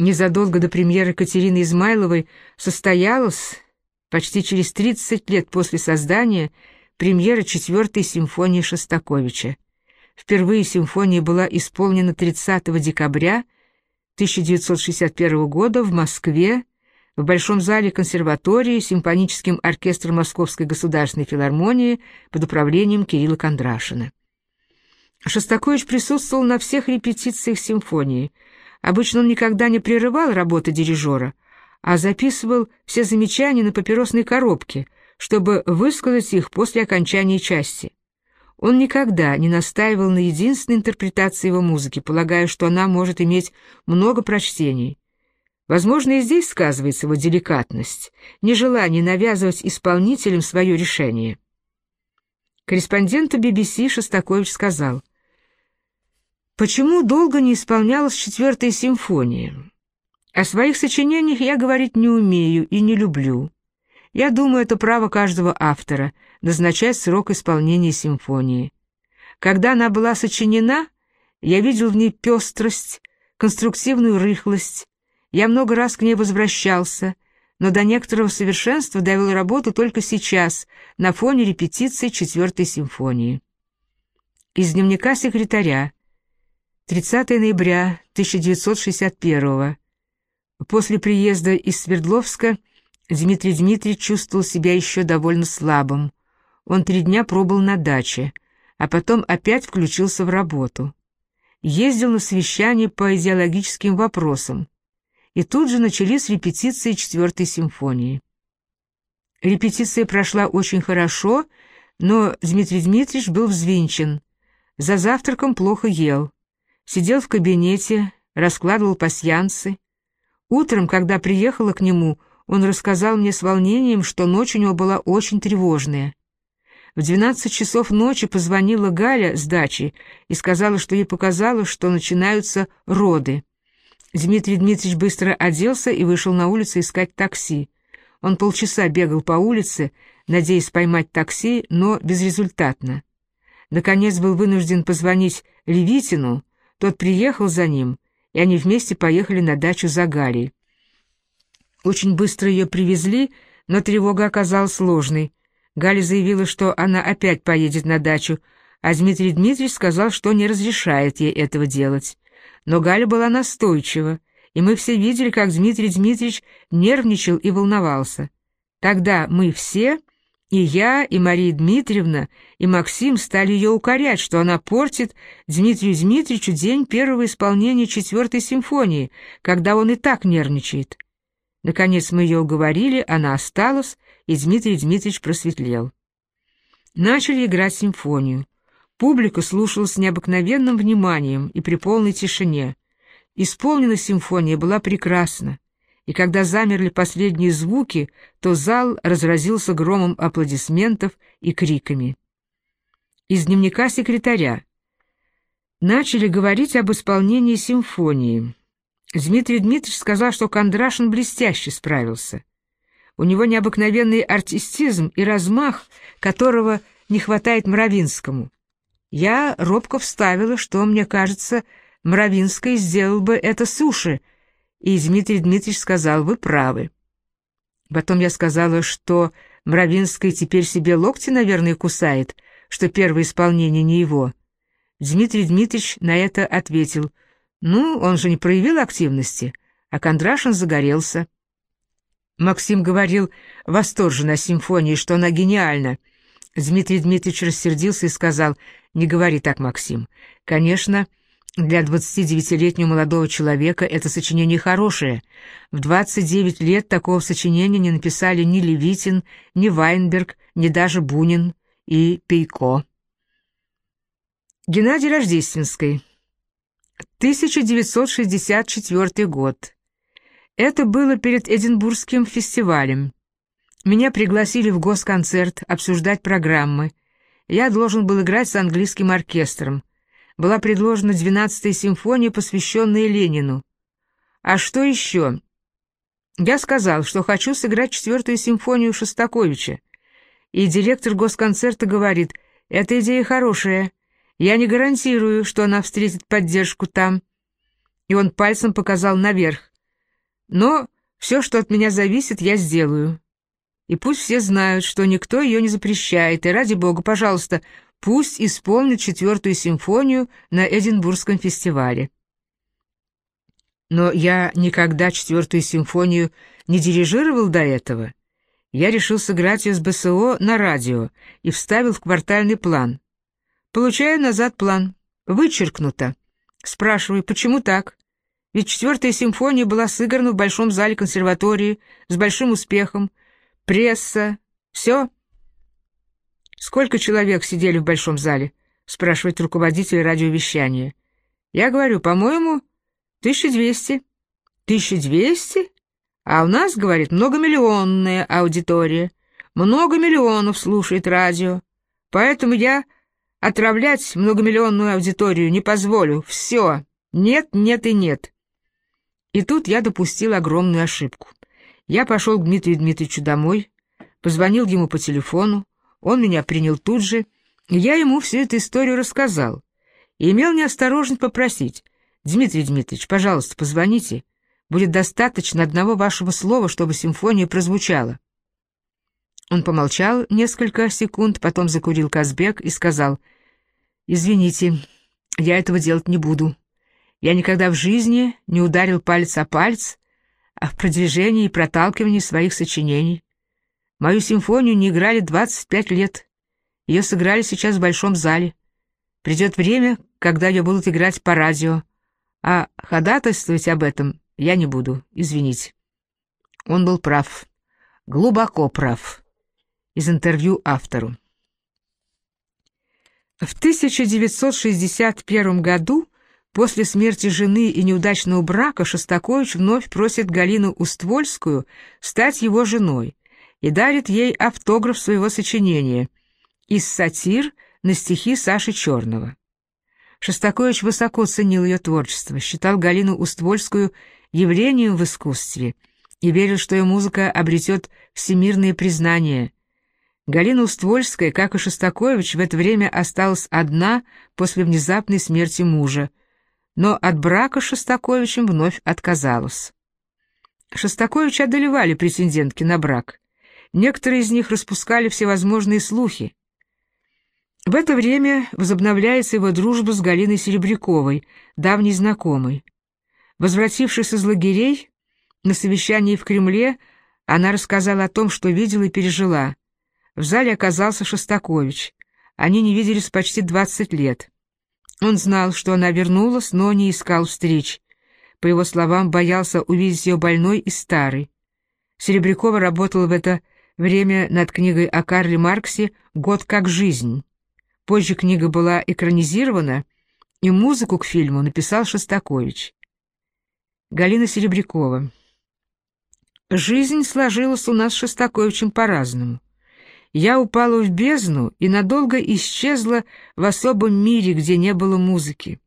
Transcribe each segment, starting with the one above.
Незадолго до премьеры Катерины Измайловой состоялась, почти через 30 лет после создания, премьера четвертой симфонии Шостаковича. Впервые симфония была исполнена 30 декабря 1961 года в Москве в Большом зале консерватории симфоническим оркестром Московской государственной филармонии под управлением Кирилла Кондрашина. Шостакович присутствовал на всех репетициях симфонии. Обычно он никогда не прерывал работы дирижера, а записывал все замечания на папиросной коробке, чтобы высказать их после окончания части. Он никогда не настаивал на единственной интерпретации его музыки, полагая, что она может иметь много прочтений. Возможно, и здесь сказывается его деликатность, нежелание навязывать исполнителям свое решение. Корреспонденту BBC Шостакович сказал, «Почему долго не исполнялась четвертая симфония? О своих сочинениях я говорить не умею и не люблю. Я думаю, это право каждого автора — назначать срок исполнения симфонии. Когда она была сочинена, я видел в ней пестрость, конструктивную рыхлость. Я много раз к ней возвращался, но до некоторого совершенства довел работу только сейчас, на фоне репетиции четвертой симфонии. Из дневника секретаря. 30 ноября 1961 После приезда из Свердловска Дмитрий Дмитриевич чувствовал себя еще довольно слабым. Он три дня пробыл на даче, а потом опять включился в работу. Ездил на совещания по идеологическим вопросам. И тут же начались репетиции четвертой симфонии. Репетиция прошла очень хорошо, но Дмитрий Дмитриевич был взвинчен. За завтраком плохо ел. Сидел в кабинете, раскладывал пасьянцы. Утром, когда приехала к нему, он рассказал мне с волнением, что ночь у него была очень тревожная. В двенадцать часов ночи позвонила Галя с дачи и сказала, что ей показалось, что начинаются роды. Дмитрий Дмитриевич быстро оделся и вышел на улицу искать такси. Он полчаса бегал по улице, надеясь поймать такси, но безрезультатно. Наконец был вынужден позвонить Левитину, тот приехал за ним, и они вместе поехали на дачу за Галей. Очень быстро ее привезли, но тревога оказалась сложной. Галя заявила, что она опять поедет на дачу, а Дмитрий Дмитриевич сказал, что не разрешает ей этого делать. Но Галя была настойчива, и мы все видели, как Дмитрий Дмитриевич нервничал и волновался. Тогда мы все, и я, и Мария Дмитриевна, и Максим стали ее укорять, что она портит Дмитрию Дмитриевичу день первого исполнения четвертой симфонии, когда он и так нервничает. Наконец мы ее уговорили, она осталась, и Дмитрий Дмитриевич просветлел. Начали играть симфонию. Публика слушала с необыкновенным вниманием и при полной тишине. Исполнена симфония была прекрасна, и когда замерли последние звуки, то зал разразился громом аплодисментов и криками. Из дневника секретаря. Начали говорить об исполнении симфонии. Дмитрий Дмитриевич сказал, что Кондрашин блестяще справился. У него необыкновенный артистизм и размах, которого не хватает Мравинскому. Я робко вставила, что, мне кажется, Мравинский сделал бы это суши, и Дмитрий Дмитриевич сказал, вы правы. Потом я сказала, что Мравинский теперь себе локти, наверное, кусает, что первое исполнение не его. Дмитрий Дмитриевич на это ответил — ну, он же не проявил активности, а Кондрашин загорелся. Максим говорил восторженно о симфонии, что она гениальна. Дмитрий Дмитриевич рассердился и сказал, «Не говори так, Максим. Конечно, для 29-летнего молодого человека это сочинение хорошее. В 29 лет такого сочинения не написали ни Левитин, ни Вайнберг, ни даже Бунин и Пейко». Геннадий Рождественский 1964 год. Это было перед Эдинбургским фестивалем. Меня пригласили в госконцерт обсуждать программы. Я должен был играть с английским оркестром. Была предложена 12-я симфония, посвященная Ленину. А что еще? Я сказал, что хочу сыграть четвертую симфонию Шостаковича. И директор госконцерта говорит, эта идея хорошая, я не гарантирую, что она встретит поддержку там. И он пальцем показал наверх. Но все, что от меня зависит, я сделаю. И пусть все знают, что никто ее не запрещает, и ради бога, пожалуйста, пусть исполнит четвертую симфонию на Эдинбургском фестивале. Но я никогда четвертую симфонию не дирижировал до этого. Я решил сыграть ее с БСО на радио и вставил в квартальный план. Получаю назад план. Вычеркнуто. Спрашиваю, почему так? Ведь четвертая симфония была сыграна в Большом зале консерватории с большим успехом. Пресса. Все. Сколько человек сидели в Большом зале? Спрашивает руководитель радиовещания. Я говорю, по-моему, 1200. 1200? А у нас, говорит, многомиллионная аудитория. Много миллионов слушает радио. Поэтому я отравлять многомиллионную аудиторию не позволю. Все. Нет, нет и нет. И тут я допустил огромную ошибку. Я пошел к Дмитрию Дмитриевичу домой, позвонил ему по телефону, он меня принял тут же, и я ему всю эту историю рассказал. И имел неосторожность попросить, «Дмитрий Дмитриевич, пожалуйста, позвоните, Будет достаточно одного вашего слова, чтобы симфония прозвучала». Он помолчал несколько секунд, потом закурил Казбек и сказал, «Извините, я этого делать не буду. Я никогда в жизни не ударил палец о палец, а в продвижении и проталкивании своих сочинений. Мою симфонию не играли 25 лет. Ее сыграли сейчас в большом зале. Придет время, когда ее будут играть по радио, а ходатайствовать об этом я не буду, извините. Он был прав. Глубоко прав. Из интервью автору. В 1961 году, после смерти жены и неудачного брака, Шостакович вновь просит Галину Уствольскую стать его женой и дарит ей автограф своего сочинения «Из сатир на стихи Саши Черного». Шостакович высоко ценил ее творчество, считал Галину Уствольскую явлением в искусстве и верил, что ее музыка обретет всемирное признание. Галина Уствольская, как и Шостакович, в это время осталась одна после внезапной смерти мужа, но от брака с Шостаковичем вновь отказалась. Шостакович одолевали претендентки на брак. Некоторые из них распускали всевозможные слухи. В это время возобновляется его дружба с Галиной Серебряковой, давней знакомой. Возвратившись из лагерей, на совещании в Кремле она рассказала о том, что видела и пережила. В зале оказался Шостакович. Они не виделись почти 20 лет. Он знал, что она вернулась, но не искал встреч. По его словам, боялся увидеть ее больной и старой. Серебрякова работала в это время над книгой о Карле Марксе «Год как жизнь». Позже книга была экранизирована, и музыку к фильму написал Шостакович. Галина Серебрякова. Жизнь сложилась у нас с Шостаковичем по-разному. Я упала в бездну и надолго исчезла в особом мире, где не было музыки.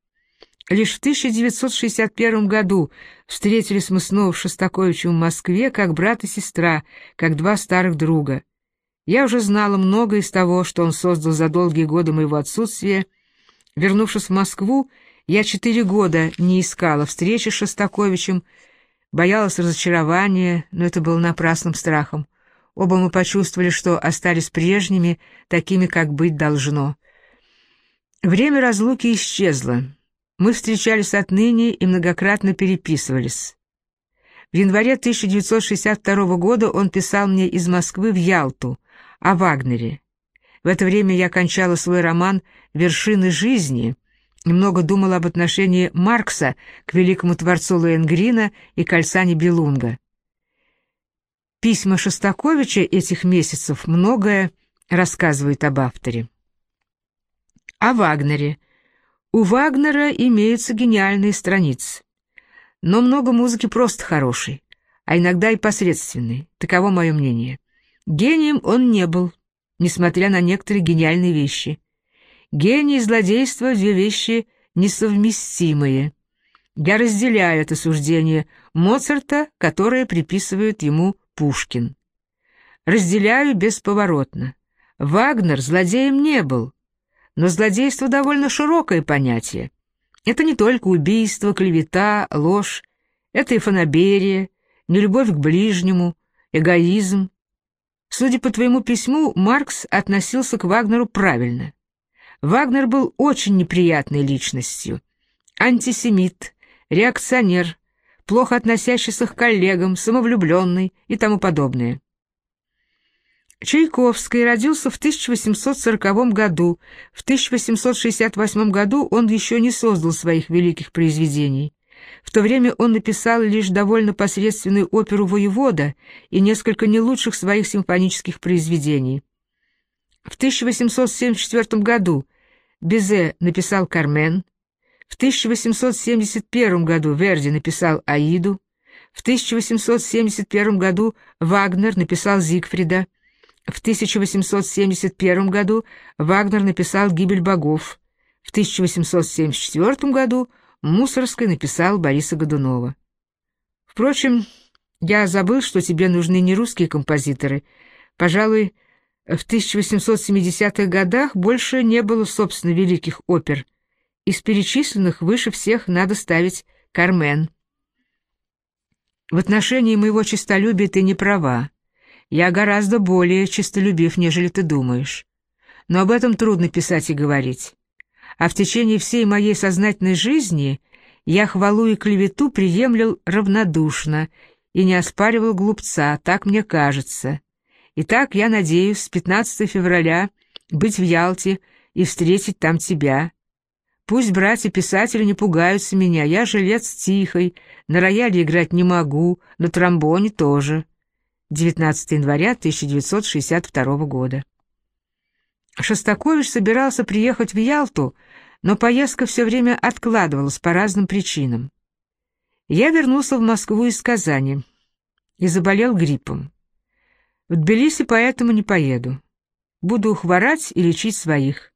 Лишь в 1961 году встретились мы снова Шостаковичем в Москве, как брат и сестра, как два старых друга. Я уже знала много из того, что он создал за долгие годы моего отсутствия. Вернувшись в Москву, я четыре года не искала встречи с Шостаковичем, боялась разочарования, но это было напрасным страхом. Оба мы почувствовали, что остались прежними, такими, как быть должно. Время разлуки исчезло. Мы встречались отныне и многократно переписывались. В январе 1962 года он писал мне из Москвы в Ялту о Вагнере. В это время я кончала свой роман «Вершины жизни», Немного думал об отношении Маркса к великому творцу Лоенгрина и Кальсане Белунга. Письма Шостаковича этих месяцев многое рассказывают об авторе. О Вагнере. У Вагнера имеются гениальные страницы. Но много музыки просто хорошей, а иногда и посредственной. Таково мое мнение. Гением он не был, несмотря на некоторые гениальные вещи. Гений и злодейство — две вещи несовместимые. Я разделяю это суждение Моцарта, которое приписывает ему Пушкин. Разделяю бесповоротно. Вагнер злодеем не был, но злодейство довольно широкое понятие. Это не только убийство, клевета, ложь, это и фанаберия, нелюбовь к ближнему, эгоизм. Судя по твоему письму, Маркс относился к Вагнеру правильно. Вагнер был очень неприятной личностью. Антисемит, реакционер, плохо относящийся к коллегам, самовлюбленный и тому подобное. Чайковский родился в 1840 году. В 1868 году он еще не создал своих великих произведений. В то время он написал лишь довольно посредственную оперу «Воевода» и несколько не лучших своих симфонических произведений. В 1874 году Безе написал «Кармен», в 1871 году Верди написал «Аиду», в 1871 году Вагнер написал «Зигфрида», в 1871 году Вагнер написал «Гибель богов», в 1874 году Мусорский написал Бориса Годунова. Впрочем, я забыл, что тебе нужны не русские композиторы. Пожалуй, в 1870-х годах больше не было, собственно, великих опер. Из перечисленных выше всех надо ставить «Кармен». В отношении моего честолюбия ты не права. Я гораздо более честолюбив, нежели ты думаешь. Но об этом трудно писать и говорить а в течение всей моей сознательной жизни я хвалу и клевету приемлил равнодушно и не оспаривал глупца, так мне кажется. Итак, я надеюсь с 15 февраля быть в Ялте и встретить там тебя. Пусть братья-писатели не пугаются меня, я жилец тихой, на рояле играть не могу, на тромбоне тоже. 19 января 1962 года. Шостакович собирался приехать в Ялту, но поездка все время откладывалась по разным причинам. Я вернулся в Москву из Казани и заболел гриппом. В Тбилиси поэтому не поеду. Буду хворать и лечить своих.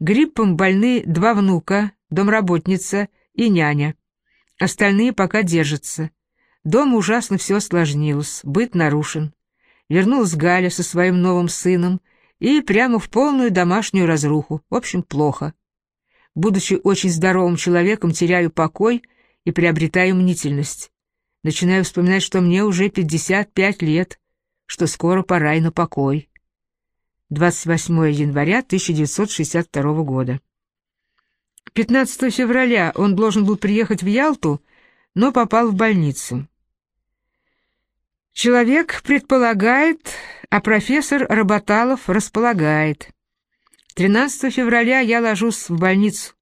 Гриппом больны два внука, домработница и няня. Остальные пока держатся. Дома ужасно все осложнилось, быт нарушен. Вернулась Галя со своим новым сыном и прямо в полную домашнюю разруху. В общем, плохо будучи очень здоровым человеком, теряю покой и приобретаю мнительность. Начинаю вспоминать, что мне уже 55 лет, что скоро пора и на покой. 28 января 1962 года. 15 февраля он должен был приехать в Ялту, но попал в больницу. Человек предполагает, а профессор Работалов располагает. 13 февраля я ложусь в больницу.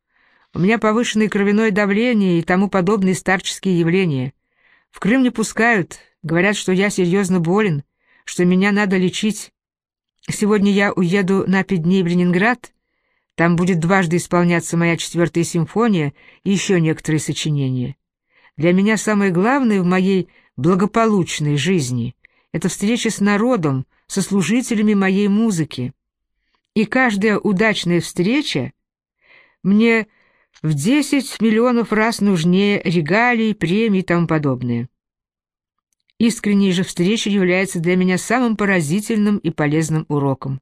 У меня повышенное кровяное давление и тому подобные старческие явления. В Крым не пускают, говорят, что я серьезно болен, что меня надо лечить. Сегодня я уеду на пять дней в Ленинград, там будет дважды исполняться моя четвертая симфония и еще некоторые сочинения. Для меня самое главное в моей благополучной жизни — это встреча с народом, со служителями моей музыки и каждая удачная встреча мне в 10 миллионов раз нужнее регалий, премий и тому подобное. Искренняя же встреча является для меня самым поразительным и полезным уроком.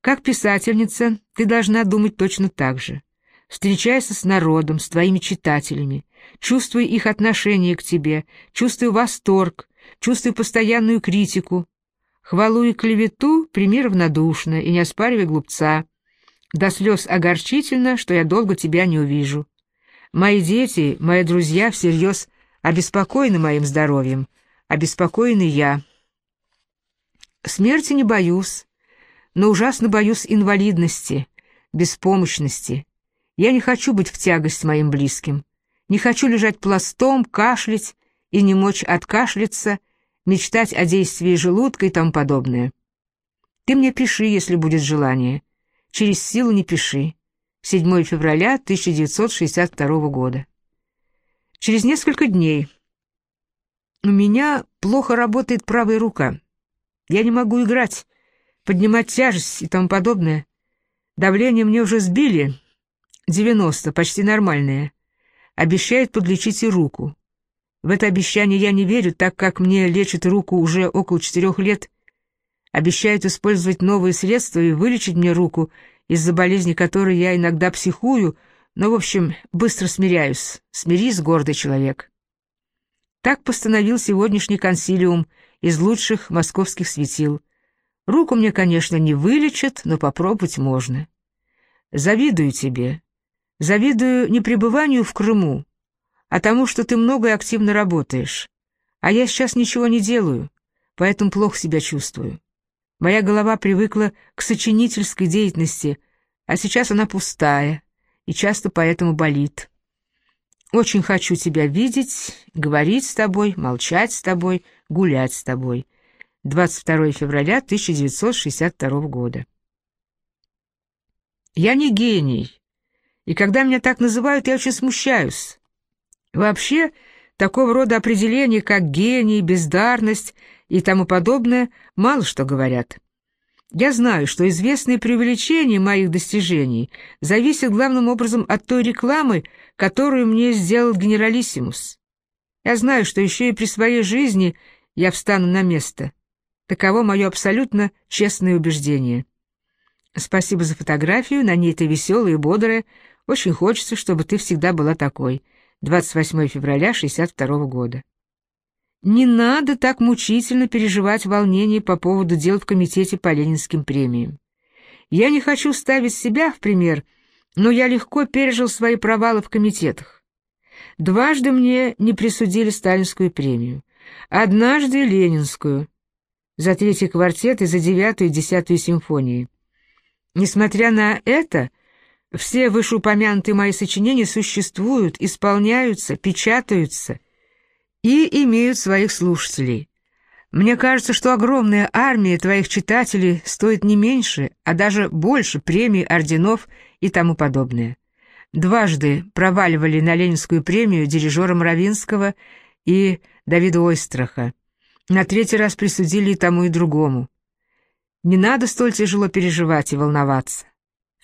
Как писательница ты должна думать точно так же. Встречайся с народом, с твоими читателями, чувствуй их отношение к тебе, чувствуй восторг, чувствуй постоянную критику, Хвалу и клевету прими равнодушно и не оспаривай глупца. До слез огорчительно, что я долго тебя не увижу. Мои дети, мои друзья всерьез обеспокоены моим здоровьем, обеспокоены я. Смерти не боюсь, но ужасно боюсь инвалидности, беспомощности. Я не хочу быть в тягость моим близким, не хочу лежать пластом, кашлять и не мочь откашляться, мечтать о действии желудка и тому подобное. Ты мне пиши, если будет желание. Через силу не пиши. 7 февраля 1962 года. Через несколько дней. У меня плохо работает правая рука. Я не могу играть, поднимать тяжесть и тому подобное. Давление мне уже сбили. 90, почти нормальное. Обещают подлечить и руку. В это обещание я не верю, так как мне лечат руку уже около четырех лет. Обещают использовать новые средства и вылечить мне руку, из-за болезни которой я иногда психую, но, в общем, быстро смиряюсь. Смирись, гордый человек. Так постановил сегодняшний консилиум из лучших московских светил. Руку мне, конечно, не вылечат, но попробовать можно. Завидую тебе. Завидую не пребыванию в Крыму, а тому, что ты много и активно работаешь. А я сейчас ничего не делаю, поэтому плохо себя чувствую. Моя голова привыкла к сочинительской деятельности, а сейчас она пустая и часто поэтому болит. Очень хочу тебя видеть, говорить с тобой, молчать с тобой, гулять с тобой. 22 февраля 1962 года. Я не гений, и когда меня так называют, я очень смущаюсь. Вообще, такого рода определения, как гений, бездарность и тому подобное, мало что говорят. Я знаю, что известное преувеличение моих достижений зависит главным образом от той рекламы, которую мне сделал генералиссимус. Я знаю, что еще и при своей жизни я встану на место. Таково мое абсолютно честное убеждение. Спасибо за фотографию, на ней ты веселая и бодрая. Очень хочется, чтобы ты всегда была такой. 28 февраля 62 года. Не надо так мучительно переживать волнение по поводу дел в комитете по ленинским премиям. Я не хочу ставить себя в пример, но я легко пережил свои провалы в комитетах. Дважды мне не присудили сталинскую премию, однажды ленинскую, за третий квартет и за девятую и десятую симфонии. Несмотря на это, все вышеупомянутые мои сочинения существуют, исполняются, печатаются — и имеют своих слушателей. Мне кажется, что огромная армия твоих читателей стоит не меньше, а даже больше премий, орденов и тому подобное. Дважды проваливали на Ленинскую премию дирижера Равинского и Давида Ойстраха. На третий раз присудили и тому, и другому. Не надо столь тяжело переживать и волноваться.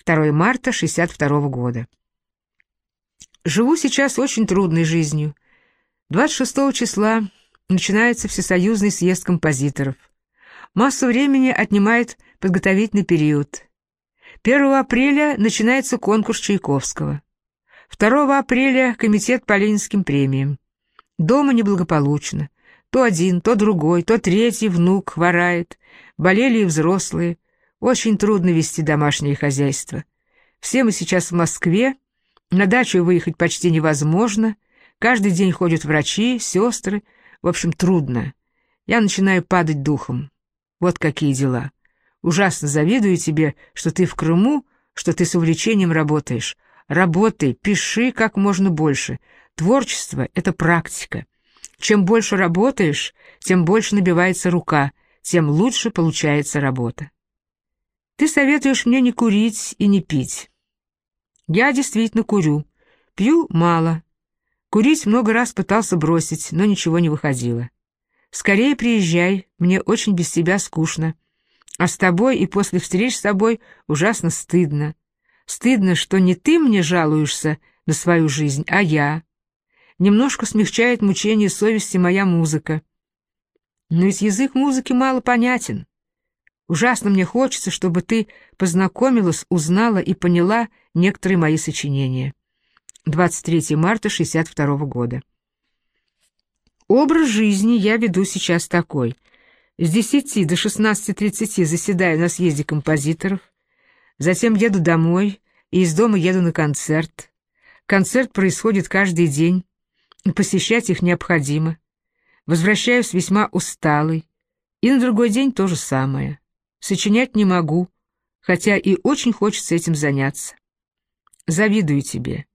2 марта 62 года. Живу сейчас очень трудной жизнью. 26 числа начинается Всесоюзный съезд композиторов. Массу времени отнимает подготовительный период. 1 апреля начинается конкурс Чайковского. 2 апреля комитет по ленинским премиям. Дома неблагополучно. То один, то другой, то третий внук хворает. Болели и взрослые. Очень трудно вести домашнее хозяйство. Все мы сейчас в Москве. На дачу выехать почти невозможно — Каждый день ходят врачи, сестры. В общем, трудно. Я начинаю падать духом. Вот какие дела. Ужасно завидую тебе, что ты в Крыму, что ты с увлечением работаешь. Работай, пиши как можно больше. Творчество — это практика. Чем больше работаешь, тем больше набивается рука, тем лучше получается работа. Ты советуешь мне не курить и не пить. Я действительно курю. Пью мало, Курить много раз пытался бросить, но ничего не выходило. «Скорее приезжай, мне очень без тебя скучно. А с тобой и после встреч с тобой ужасно стыдно. Стыдно, что не ты мне жалуешься на свою жизнь, а я. Немножко смягчает мучение совести моя музыка. Но ведь язык музыки мало понятен. Ужасно мне хочется, чтобы ты познакомилась, узнала и поняла некоторые мои сочинения. 23 марта 62 года. Образ жизни я веду сейчас такой. С 10 до 16.30 заседаю на съезде композиторов, затем еду домой и из дома еду на концерт. Концерт происходит каждый день, посещать их необходимо. Возвращаюсь весьма усталый, и на другой день то же самое. Сочинять не могу, хотя и очень хочется этим заняться. Завидую тебе.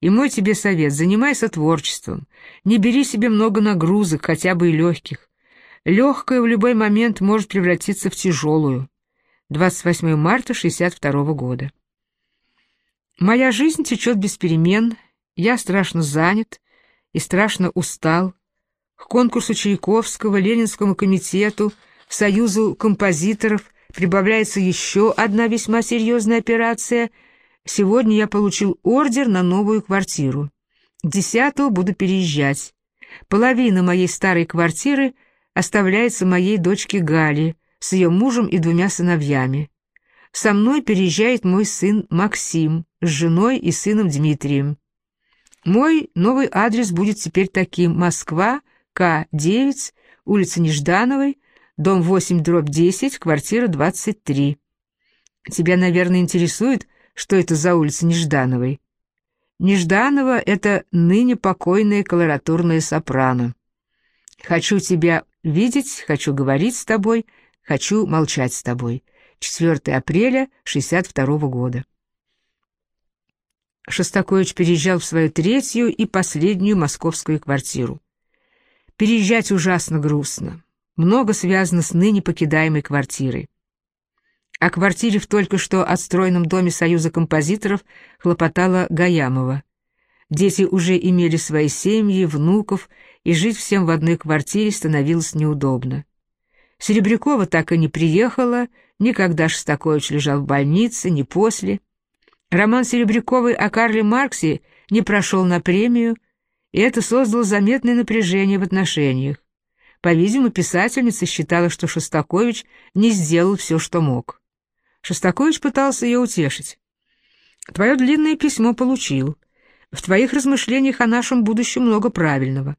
И мой тебе совет, занимайся творчеством. Не бери себе много нагрузок, хотя бы и легких. Легкая в любой момент может превратиться в тяжелую. 28 марта 62 года. Моя жизнь течет без перемен, я страшно занят и страшно устал. К конкурсу Чайковского, Ленинскому комитету, Союзу композиторов прибавляется еще одна весьма серьезная операция — Сегодня я получил ордер на новую квартиру. Десятого буду переезжать. Половина моей старой квартиры оставляется моей дочке Гале с ее мужем и двумя сыновьями. Со мной переезжает мой сын Максим с женой и сыном Дмитрием. Мой новый адрес будет теперь таким – Москва, К9, улица Неждановой, дом 8, дробь 10, квартира 23. Тебя, наверное, интересует, что это за улица Неждановой. Нежданова — это ныне покойная колоратурная сопрано. Хочу тебя видеть, хочу говорить с тобой, хочу молчать с тобой. 4 апреля 62 года. Шостакович переезжал в свою третью и последнюю московскую квартиру. Переезжать ужасно грустно. Много связано с ныне покидаемой квартирой. О квартире в только что отстроенном доме Союза композиторов хлопотала Гаямова. Дети уже имели свои семьи, внуков, и жить всем в одной квартире становилось неудобно. Серебрякова так и не приехала, никогда Шостакович лежал в больнице, ни после. Роман Серебряковой о Карле Марксе не прошел на премию, и это создало заметное напряжение в отношениях. По-видимому, писательница считала, что Шостакович не сделал все, что мог. Шостакович пытался ее утешить. «Твое длинное письмо получил. В твоих размышлениях о нашем будущем много правильного.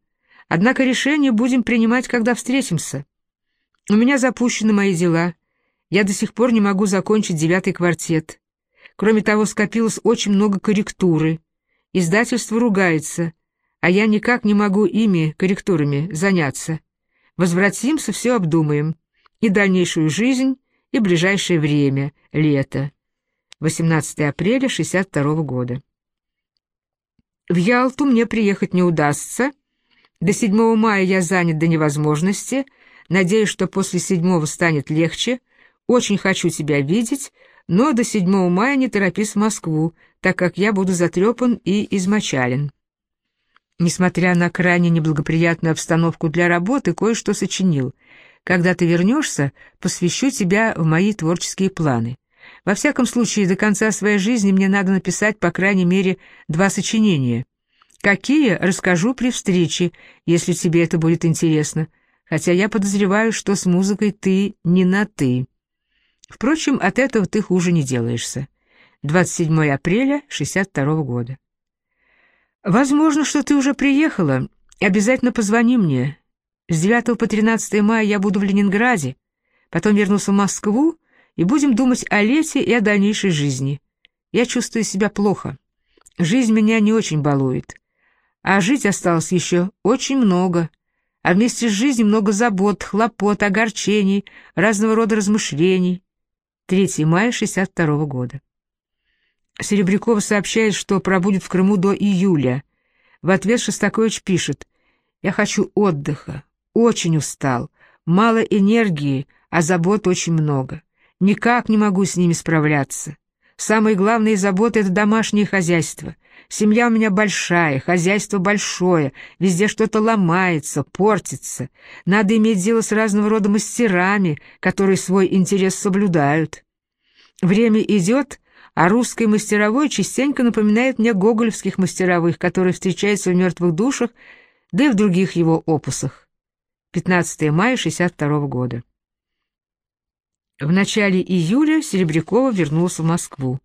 Однако решение будем принимать, когда встретимся. У меня запущены мои дела. Я до сих пор не могу закончить девятый квартет. Кроме того, скопилось очень много корректуры. Издательство ругается, а я никак не могу ими, корректурами, заняться. Возвратимся, все обдумаем. И дальнейшую жизнь, и ближайшее время, лето. 18 апреля 62 года. В Ялту мне приехать не удастся. До 7 мая я занят до невозможности. Надеюсь, что после 7 станет легче. Очень хочу тебя видеть, но до 7 мая не торопись в Москву, так как я буду затрепан и измочален. Несмотря на крайне неблагоприятную обстановку для работы, кое-что сочинил. Когда ты вернешься, посвящу тебя в мои творческие планы. Во всяком случае, до конца своей жизни мне надо написать по крайней мере два сочинения. Какие, расскажу при встрече, если тебе это будет интересно, хотя я подозреваю, что с музыкой ты не на «ты». Впрочем, от этого ты хуже не делаешься. 27 апреля 62 года. Возможно, что ты уже приехала. Обязательно позвони мне. С 9 по 13 мая я буду в Ленинграде, потом вернусь в Москву, и будем думать о лете и о дальнейшей жизни. Я чувствую себя плохо. Жизнь меня не очень балует. А жить осталось еще очень много. А вместе с жизнью много забот, хлопот, огорчений, разного рода размышлений. 3 мая 62 -го года. Серебрякова сообщает, что пробудет в Крыму до июля. В ответ Шостакович пишет «Я хочу отдыха, очень устал, мало энергии, а забот очень много. Никак не могу с ними справляться. Самые главные заботы — это домашнее хозяйство. Семья у меня большая, хозяйство большое, везде что-то ломается, портится. Надо иметь дело с разного рода мастерами, которые свой интерес соблюдают. Время идет, а русской мастеровой частенько напоминает мне гоголевских мастеровых, которые встречаются в «Мертвых душах», да и в других его опусах. 15 мая 62 года. В начале июля Серебрякова вернулся в Москву.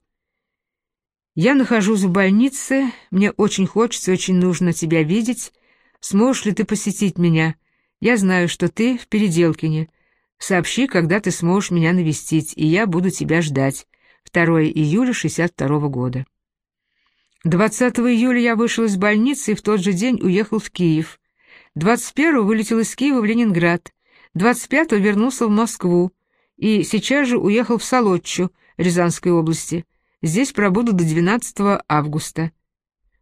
«Я нахожусь в больнице, мне очень хочется, очень нужно тебя видеть. Сможешь ли ты посетить меня? Я знаю, что ты в Переделкине. Сообщи, когда ты сможешь меня навестить, и я буду тебя ждать. 2 июля 62 года. 20 июля я вышел из больницы и в тот же день уехал в Киев. 21 вылетел из Киева в Ленинград. 25 вернулся в Москву и сейчас же уехал в Солодчу Рязанской области. Здесь пробуду до 12 августа.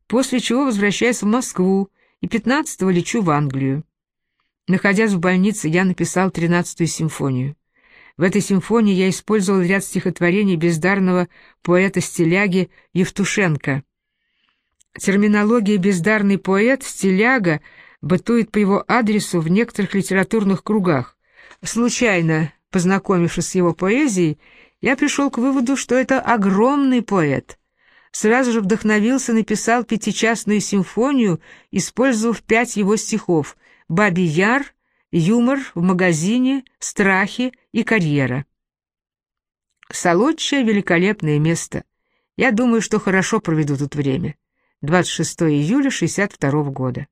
После чего возвращаюсь в Москву и 15 лечу в Англию. Находясь в больнице, я написал 13-ю симфонию. В этой симфонии я использовал ряд стихотворений бездарного поэта-стиляги Евтушенко. Терминология «бездарный поэт» стиляга бытует по его адресу в некоторых литературных кругах. Случайно познакомившись с его поэзией, я пришел к выводу, что это огромный поэт. Сразу же вдохновился, написал пятичастную симфонию, использовав пять его стихов «Бабий Яр», юмор в магазине, страхи и карьера. Солодчая — великолепное место. Я думаю, что хорошо проведу тут время. 26 июля 62 года.